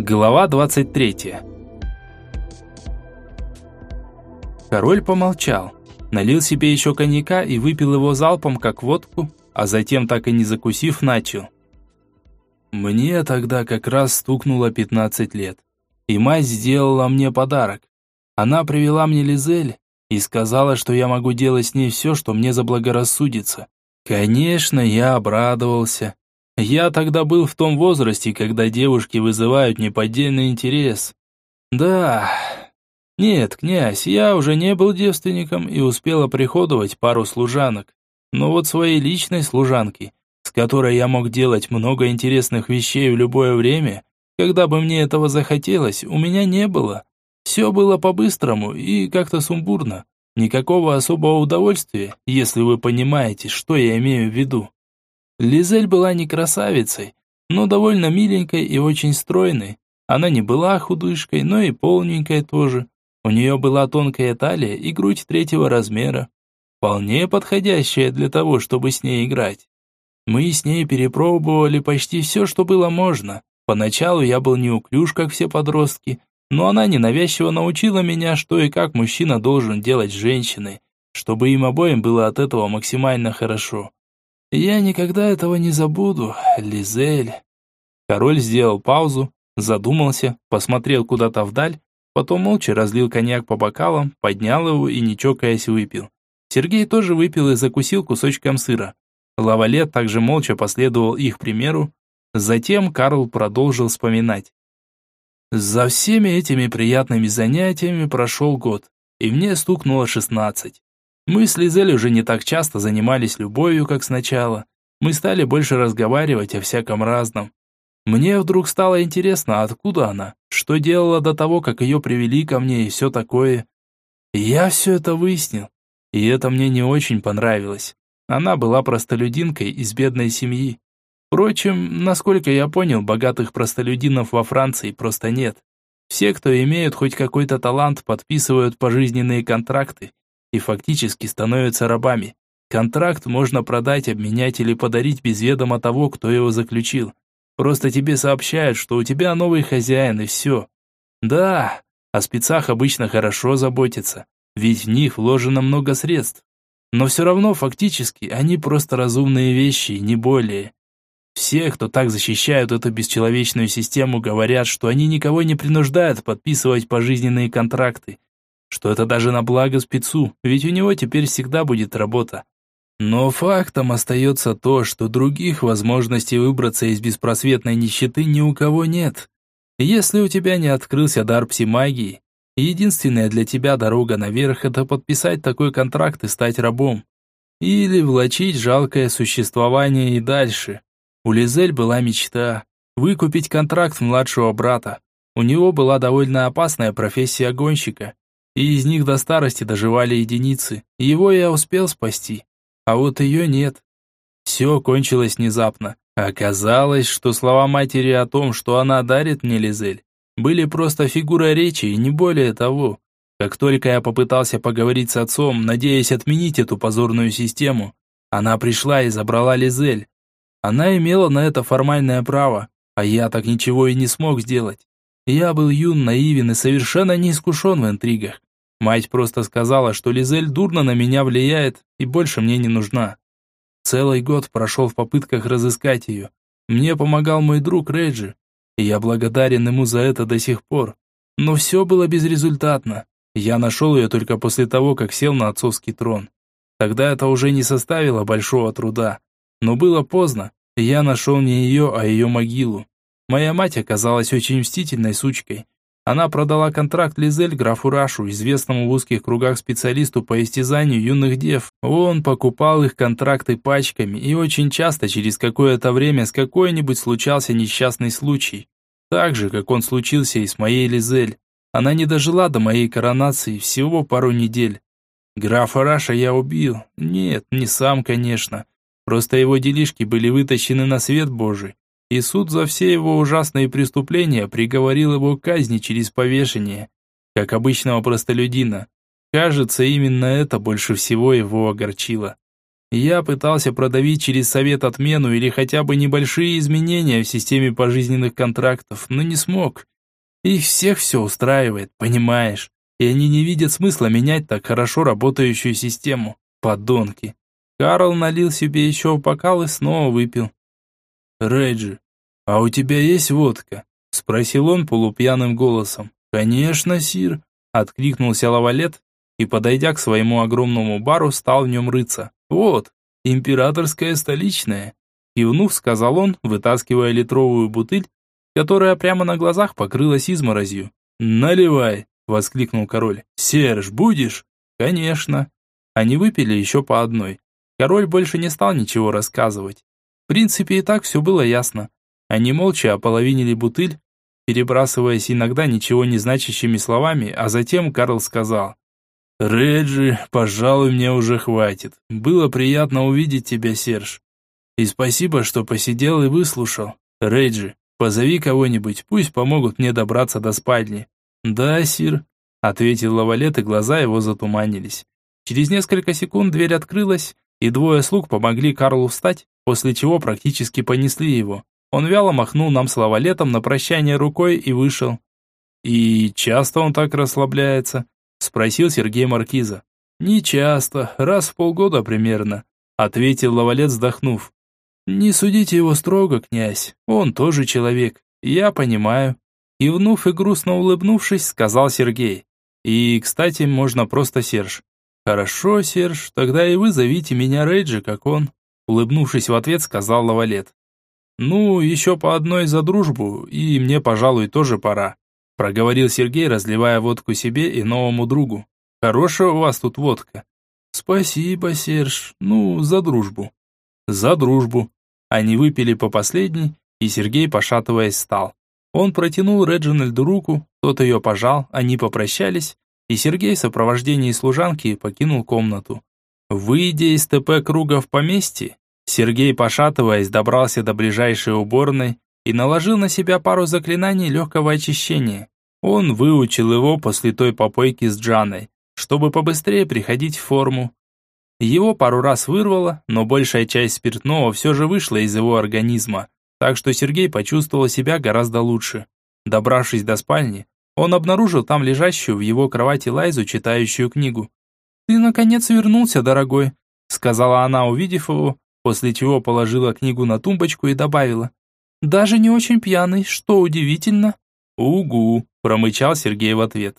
Глава 23 Король помолчал, налил себе еще коньяка и выпил его залпом, как водку, а затем, так и не закусив, начал. Мне тогда как раз стукнуло 15 лет, и мать сделала мне подарок. Она привела мне Лизель и сказала, что я могу делать с ней все, что мне заблагорассудится. Конечно, я обрадовался я тогда был в том возрасте, когда девушки вызывают неподдельный интерес. Да. Нет, князь, я уже не был девственником и успел оприходовать пару служанок. Но вот своей личной служанки, с которой я мог делать много интересных вещей в любое время, когда бы мне этого захотелось, у меня не было. Все было по-быстрому и как-то сумбурно. Никакого особого удовольствия, если вы понимаете, что я имею в виду. Лизель была не красавицей, но довольно миленькой и очень стройной. Она не была худышкой, но и полненькая тоже. У нее была тонкая талия и грудь третьего размера, вполне подходящая для того, чтобы с ней играть. Мы с ней перепробовали почти все, что было можно. Поначалу я был неуклюж, как все подростки, но она ненавязчиво научила меня, что и как мужчина должен делать с женщиной, чтобы им обоим было от этого максимально хорошо. «Я никогда этого не забуду, Лизель». Король сделал паузу, задумался, посмотрел куда-то вдаль, потом молча разлил коньяк по бокалам, поднял его и, не чокаясь, выпил. Сергей тоже выпил и закусил кусочком сыра. Лавалет также молча последовал их примеру. Затем Карл продолжил вспоминать. За всеми этими приятными занятиями прошел год, и мне стукнуло шестнадцать. Мы с Лизель уже не так часто занимались любовью, как сначала. Мы стали больше разговаривать о всяком разном. Мне вдруг стало интересно, откуда она, что делала до того, как ее привели ко мне и все такое. Я все это выяснил, и это мне не очень понравилось. Она была простолюдинкой из бедной семьи. Впрочем, насколько я понял, богатых простолюдинов во Франции просто нет. Все, кто имеют хоть какой-то талант, подписывают пожизненные контракты и фактически становятся рабами. Контракт можно продать, обменять или подарить без ведома того, кто его заключил. Просто тебе сообщают, что у тебя новый хозяин и все. Да, о спецах обычно хорошо заботятся, ведь в них вложено много средств. Но все равно фактически они просто разумные вещи, не более. Все, кто так защищают эту бесчеловечную систему, говорят, что они никого не принуждают подписывать пожизненные контракты, что это даже на благо спецу, ведь у него теперь всегда будет работа. Но фактом остается то, что других возможностей выбраться из беспросветной нищеты ни у кого нет. Если у тебя не открылся дар псимагии, единственная для тебя дорога наверх – это подписать такой контракт и стать рабом. Или влачить жалкое существование и дальше. У Лизель была мечта – выкупить контракт младшего брата. У него была довольно опасная профессия гонщика, и из них до старости доживали единицы. Его я успел спасти, а вот ее нет. Все кончилось внезапно. Оказалось, что слова матери о том, что она дарит мне Лизель, были просто фигурой речи и не более того. Как только я попытался поговорить с отцом, надеясь отменить эту позорную систему, она пришла и забрала Лизель. Она имела на это формальное право, а я так ничего и не смог сделать. Я был юн, наивен и совершенно не искушен в интригах. Мать просто сказала, что Лизель дурно на меня влияет и больше мне не нужна. Целый год прошел в попытках разыскать ее. Мне помогал мой друг Реджи, и я благодарен ему за это до сих пор. Но все было безрезультатно. Я нашел ее только после того, как сел на отцовский трон. Тогда это уже не составило большого труда. Но было поздно, я нашел не ее, а ее могилу. Моя мать оказалась очень мстительной сучкой, она продала контракт Лизель графу Рашу, известному в узких кругах специалисту по истязанию юных дев. Он покупал их контракты пачками, и очень часто через какое-то время с какой-нибудь случался несчастный случай. Так же, как он случился и с моей Лизель. Она не дожила до моей коронации всего пару недель. Графа Раша я убил. Нет, не сам, конечно. Просто его делишки были вытащены на свет Божий и суд за все его ужасные преступления приговорил его к казни через повешение, как обычного простолюдина. Кажется, именно это больше всего его огорчило. Я пытался продавить через совет отмену или хотя бы небольшие изменения в системе пожизненных контрактов, но не смог. Их всех все устраивает, понимаешь? И они не видят смысла менять так хорошо работающую систему. Подонки. Карл налил себе еще бокал и снова выпил. «Реджи, а у тебя есть водка?» Спросил он полупьяным голосом. «Конечно, сир», — откликнулся лавалет и, подойдя к своему огромному бару, стал в нем рыться. «Вот, императорская столичная», — кивнув, сказал он, вытаскивая литровую бутыль, которая прямо на глазах покрылась изморозью. «Наливай!» — воскликнул король. «Серж, будешь?» «Конечно». Они выпили еще по одной. Король больше не стал ничего рассказывать. В принципе, и так все было ясно. Они молча ополовинили бутыль, перебрасываясь иногда ничего не значащими словами, а затем Карл сказал. «Реджи, пожалуй, мне уже хватит. Было приятно увидеть тебя, Серж. И спасибо, что посидел и выслушал. Реджи, позови кого-нибудь, пусть помогут мне добраться до спальни». «Да, сир», — ответил Лавалет, и глаза его затуманились. Через несколько секунд дверь открылась, и двое слуг помогли Карлу встать, после чего практически понесли его. Он вяло махнул нам с лавалетом на прощание рукой и вышел. «И часто он так расслабляется?» – спросил Сергей Маркиза. «Не часто, раз в полгода примерно», – ответил лавалет, вздохнув. «Не судите его строго, князь, он тоже человек, я понимаю». Кивнув и грустно улыбнувшись, сказал Сергей. «И, кстати, можно просто Серж. «Хорошо, Серж, тогда и вы зовите меня Рейджи, как он», улыбнувшись в ответ, сказал Лавалет. «Ну, еще по одной за дружбу, и мне, пожалуй, тоже пора», проговорил Сергей, разливая водку себе и новому другу. «Хорошая у вас тут водка». «Спасибо, Серж, ну, за дружбу». «За дружбу». Они выпили по последней, и Сергей, пошатываясь, встал. Он протянул Реджинальду руку, тот ее пожал, они попрощались, и Сергей в сопровождении служанки покинул комнату. Выйдя из ТП круга в поместье, Сергей, пошатываясь, добрался до ближайшей уборной и наложил на себя пару заклинаний легкого очищения. Он выучил его после той попойки с Джаной, чтобы побыстрее приходить в форму. Его пару раз вырвало, но большая часть спиртного все же вышла из его организма, так что Сергей почувствовал себя гораздо лучше. Добравшись до спальни, он обнаружил там лежащую в его кровати Лайзу, читающую книгу. «Ты, наконец, вернулся, дорогой», — сказала она, увидев его, после чего положила книгу на тумбочку и добавила. «Даже не очень пьяный, что удивительно». «Угу», — промычал Сергей в ответ.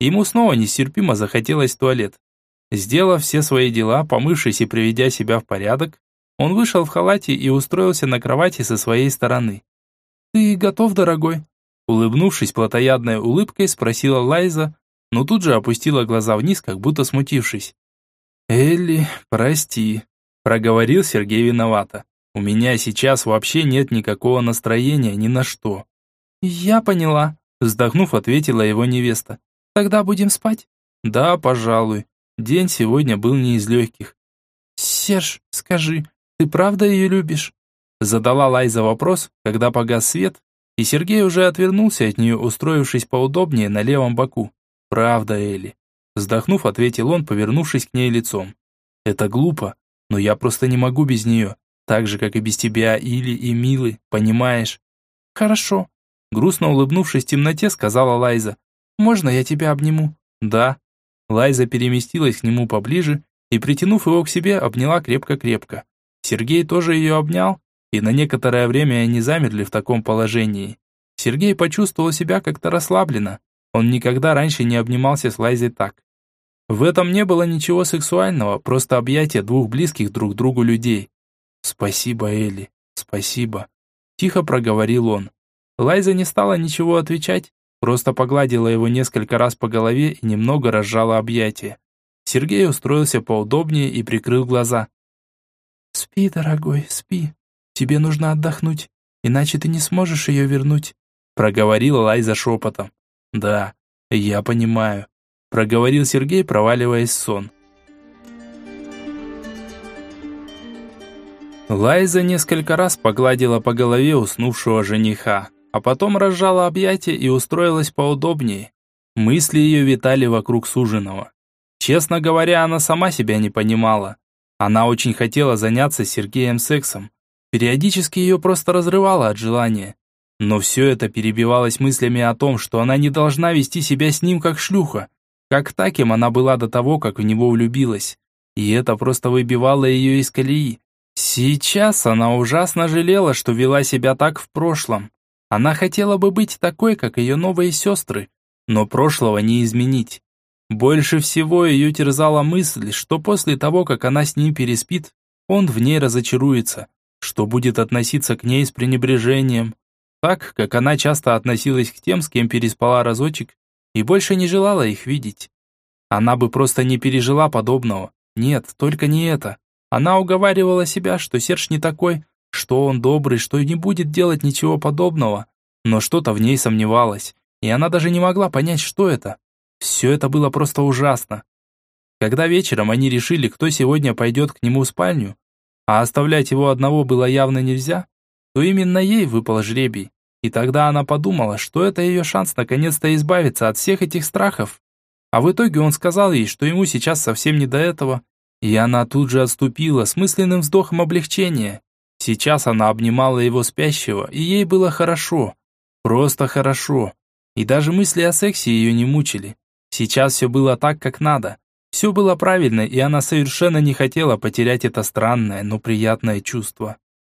Ему снова нестерпимо захотелось в туалет. Сделав все свои дела, помывшись и приведя себя в порядок, он вышел в халате и устроился на кровати со своей стороны. «Ты готов, дорогой?» Улыбнувшись плотоядной улыбкой, спросила Лайза, но тут же опустила глаза вниз, как будто смутившись. «Элли, прости», – проговорил Сергей виновато. «У меня сейчас вообще нет никакого настроения ни на что». «Я поняла», – вздохнув, ответила его невеста. «Тогда будем спать?» «Да, пожалуй. День сегодня был не из легких». «Серж, скажи, ты правда ее любишь?» Задала Лайза вопрос, когда погас свет, и Сергей уже отвернулся от нее, устроившись поудобнее на левом боку. «Правда, Элли». Вздохнув, ответил он, повернувшись к ней лицом. «Это глупо, но я просто не могу без нее, так же, как и без тебя, Или и Милы, понимаешь?» «Хорошо», — грустно улыбнувшись в темноте, сказала Лайза. «Можно я тебя обниму?» «Да». Лайза переместилась к нему поближе и, притянув его к себе, обняла крепко-крепко. Сергей тоже ее обнял, и на некоторое время они замерли в таком положении. Сергей почувствовал себя как-то расслабленно. Он никогда раньше не обнимался с Лайзой так. В этом не было ничего сексуального, просто объятие двух близких друг другу людей. «Спасибо, Элли, спасибо», – тихо проговорил он. Лайза не стала ничего отвечать, просто погладила его несколько раз по голове и немного разжала объятия. Сергей устроился поудобнее и прикрыл глаза. «Спи, дорогой, спи», Тебе нужно отдохнуть, иначе ты не сможешь ее вернуть», проговорила Лайза шепотом. «Да, я понимаю», проговорил Сергей, проваливаясь в сон. Лайза несколько раз погладила по голове уснувшего жениха, а потом разжала объятия и устроилась поудобнее. Мысли ее витали вокруг суженого. Честно говоря, она сама себя не понимала. Она очень хотела заняться с Сергеем сексом. Периодически ее просто разрывало от желания. Но все это перебивалось мыслями о том, что она не должна вести себя с ним как шлюха, как таким она была до того, как в него влюбилась. И это просто выбивало ее из колеи. Сейчас она ужасно жалела, что вела себя так в прошлом. Она хотела бы быть такой, как ее новые сестры, но прошлого не изменить. Больше всего ее терзала мысль, что после того, как она с ним переспит, он в ней разочаруется, что будет относиться к ней с пренебрежением, так, как она часто относилась к тем, с кем переспала разочек, и больше не желала их видеть. Она бы просто не пережила подобного. Нет, только не это. Она уговаривала себя, что Серж не такой, что он добрый, что не будет делать ничего подобного. Но что-то в ней сомневалось, и она даже не могла понять, что это. Все это было просто ужасно. Когда вечером они решили, кто сегодня пойдет к нему в спальню, а оставлять его одного было явно нельзя, то именно ей выпал жребий. И тогда она подумала, что это ее шанс наконец-то избавиться от всех этих страхов. А в итоге он сказал ей, что ему сейчас совсем не до этого. И она тут же отступила с мысленным вздохом облегчения. Сейчас она обнимала его спящего, и ей было хорошо. Просто хорошо. И даже мысли о сексе ее не мучили. Сейчас все было так, как надо. Все было правильно, и она совершенно не хотела потерять это странное, но приятное чувство.